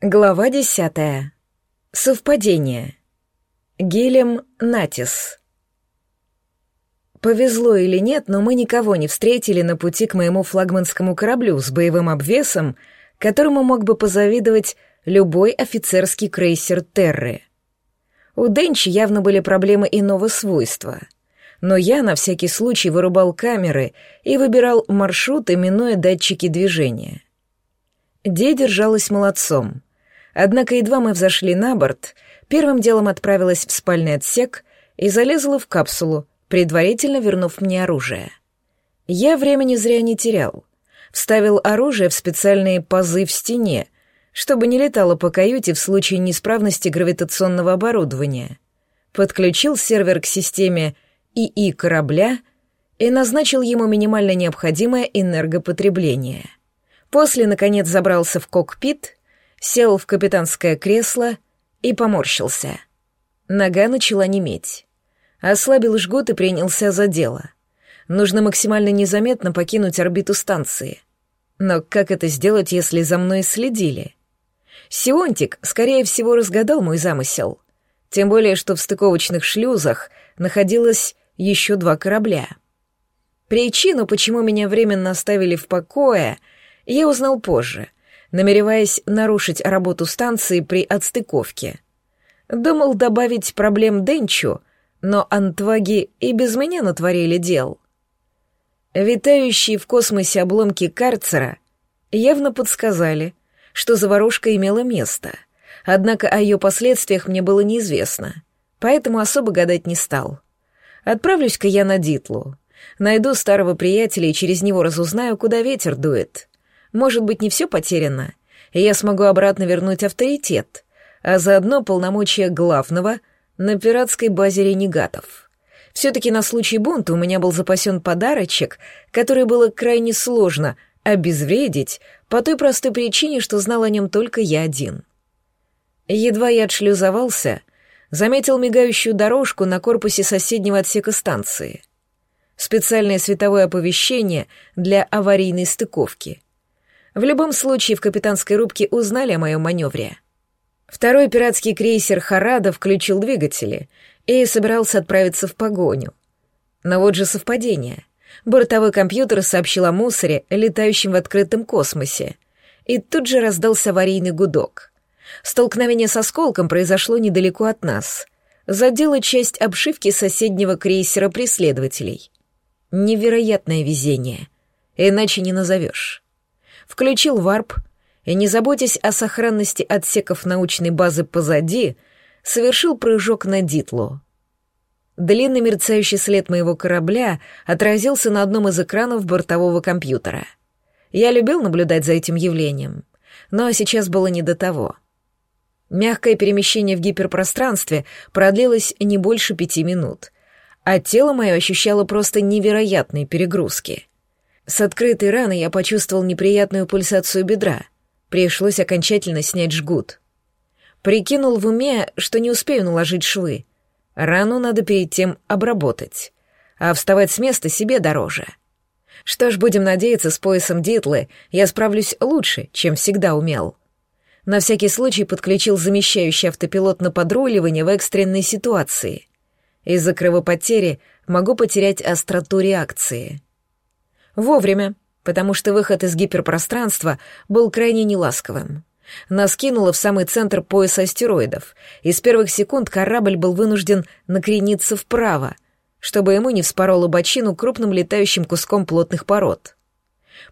Глава десятая. Совпадение. Гелем Натис. Повезло или нет, но мы никого не встретили на пути к моему флагманскому кораблю с боевым обвесом, которому мог бы позавидовать любой офицерский крейсер Терры. У Денчи явно были проблемы иного свойства, но я на всякий случай вырубал камеры и выбирал маршрут, именуя датчики движения. Ди держалась молодцом — Однако едва мы взошли на борт, первым делом отправилась в спальный отсек и залезла в капсулу, предварительно вернув мне оружие. Я времени зря не терял. Вставил оружие в специальные пазы в стене, чтобы не летало по каюте в случае неисправности гравитационного оборудования. Подключил сервер к системе ИИ корабля и назначил ему минимально необходимое энергопотребление. После, наконец, забрался в кокпит сел в капитанское кресло и поморщился. Нога начала неметь. Ослабил жгут и принялся за дело. Нужно максимально незаметно покинуть орбиту станции. Но как это сделать, если за мной следили? Сионтик, скорее всего, разгадал мой замысел. Тем более, что в стыковочных шлюзах находилось еще два корабля. Причину, почему меня временно оставили в покое, я узнал позже — намереваясь нарушить работу станции при отстыковке. Думал добавить проблем Денчу, но антваги и без меня натворили дел. Витающие в космосе обломки карцера явно подсказали, что заварушка имела место, однако о ее последствиях мне было неизвестно, поэтому особо гадать не стал. Отправлюсь-ка я на Дитлу, найду старого приятеля и через него разузнаю, куда ветер дует. Может быть, не все потеряно, и я смогу обратно вернуть авторитет, а заодно полномочия главного на пиратской базе ренегатов. Все-таки на случай бунта у меня был запасен подарочек, который было крайне сложно обезвредить по той простой причине, что знал о нем только я один. Едва я отшлюзовался, заметил мигающую дорожку на корпусе соседнего отсека станции. Специальное световое оповещение для аварийной стыковки — в любом случае, в капитанской рубке узнали о моем маневре. Второй пиратский крейсер «Харада» включил двигатели и собирался отправиться в погоню. Но вот же совпадение. Бортовой компьютер сообщил о мусоре, летающем в открытом космосе. И тут же раздался аварийный гудок. Столкновение с осколком произошло недалеко от нас. Задела часть обшивки соседнего крейсера преследователей. Невероятное везение. Иначе не назовешь включил варп и, не заботясь о сохранности отсеков научной базы позади, совершил прыжок на Дитлу. Длинный мерцающий след моего корабля отразился на одном из экранов бортового компьютера. Я любил наблюдать за этим явлением, но сейчас было не до того. Мягкое перемещение в гиперпространстве продлилось не больше пяти минут, а тело мое ощущало просто невероятные перегрузки — с открытой раны я почувствовал неприятную пульсацию бедра. Пришлось окончательно снять жгут. Прикинул в уме, что не успею наложить швы. Рану надо перед тем обработать. А вставать с места себе дороже. Что ж, будем надеяться, с поясом Дитлы я справлюсь лучше, чем всегда умел. На всякий случай подключил замещающий автопилот на подруливание в экстренной ситуации. Из-за кровопотери могу потерять остроту реакции. Вовремя, потому что выход из гиперпространства был крайне неласковым. Нас кинуло в самый центр пояса астероидов, и с первых секунд корабль был вынужден накрениться вправо, чтобы ему не вспороло бочину крупным летающим куском плотных пород.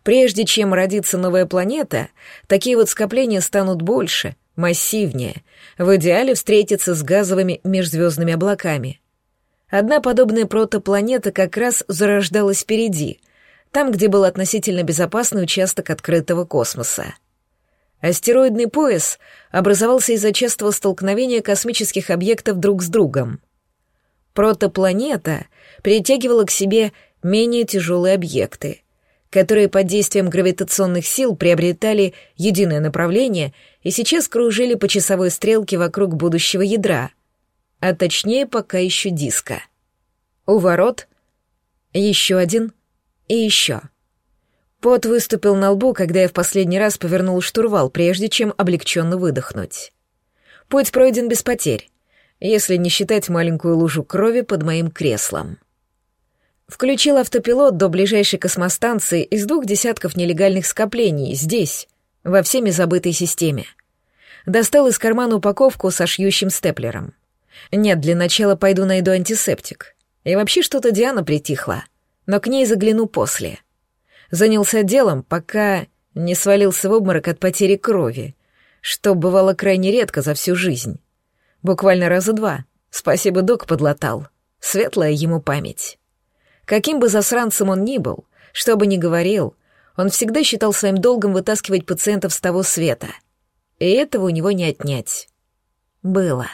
Прежде чем родится новая планета, такие вот скопления станут больше, массивнее, в идеале встретиться с газовыми межзвездными облаками. Одна подобная протопланета как раз зарождалась впереди, там, где был относительно безопасный участок открытого космоса. Астероидный пояс образовался из-за частого столкновения космических объектов друг с другом. Протопланета притягивала к себе менее тяжелые объекты, которые под действием гравитационных сил приобретали единое направление и сейчас кружили по часовой стрелке вокруг будущего ядра, а точнее пока еще диска. У ворот еще один — и еще. Пот выступил на лбу, когда я в последний раз повернул штурвал, прежде чем облегченно выдохнуть. Путь пройден без потерь, если не считать маленькую лужу крови под моим креслом. Включил автопилот до ближайшей космостанции из двух десятков нелегальных скоплений здесь, во всеми забытой системе. Достал из кармана упаковку со шьющим степлером. Нет, для начала пойду найду антисептик. И вообще что-то Диана притихла, но к ней загляну после. Занялся делом, пока не свалился в обморок от потери крови, что бывало крайне редко за всю жизнь. Буквально раза два. Спасибо, док подлатал. Светлая ему память. Каким бы засранцем он ни был, что бы ни говорил, он всегда считал своим долгом вытаскивать пациентов с того света. И этого у него не отнять. Было.